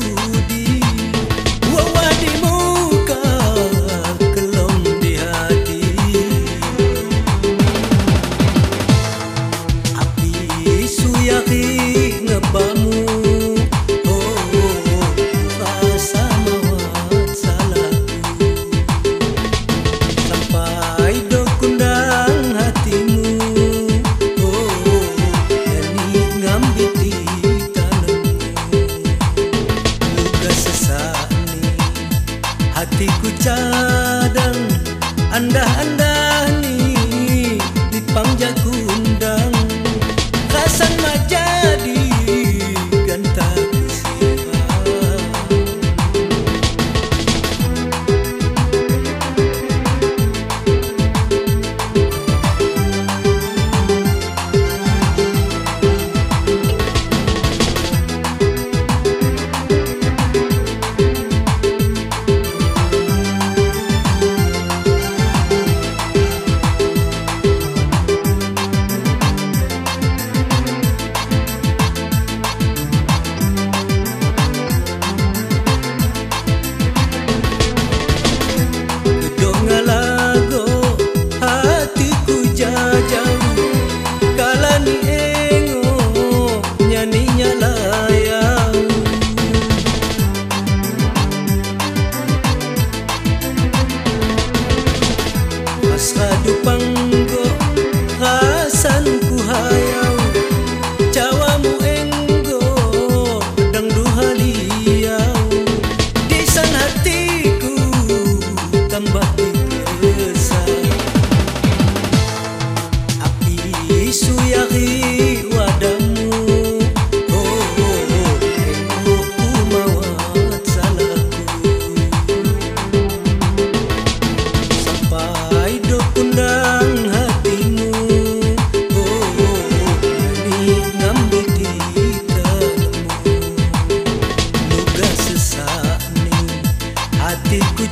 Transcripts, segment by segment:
you.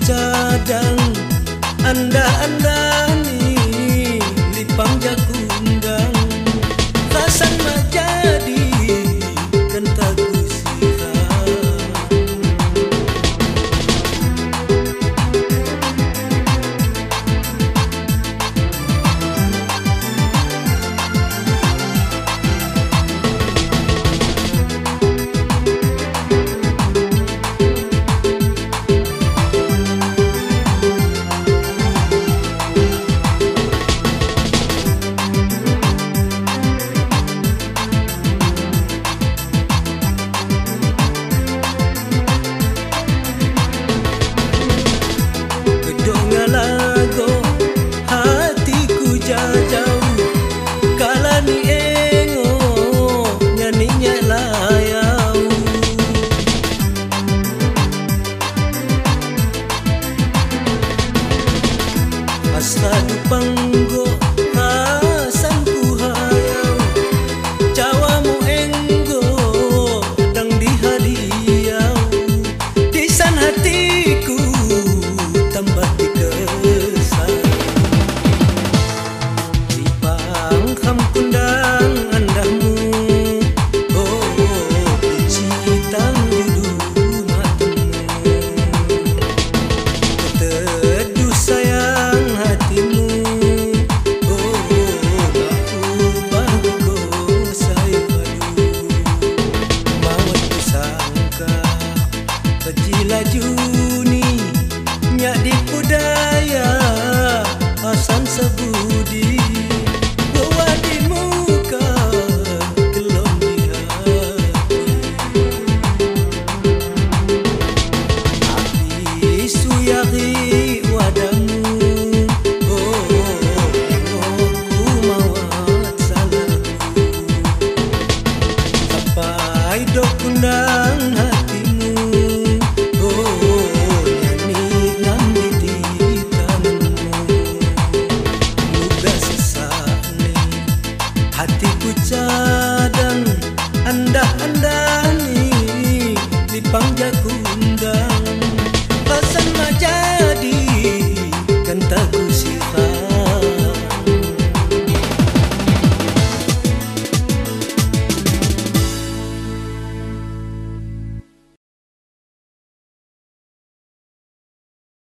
cadang anda anda, anda. minyak di pudar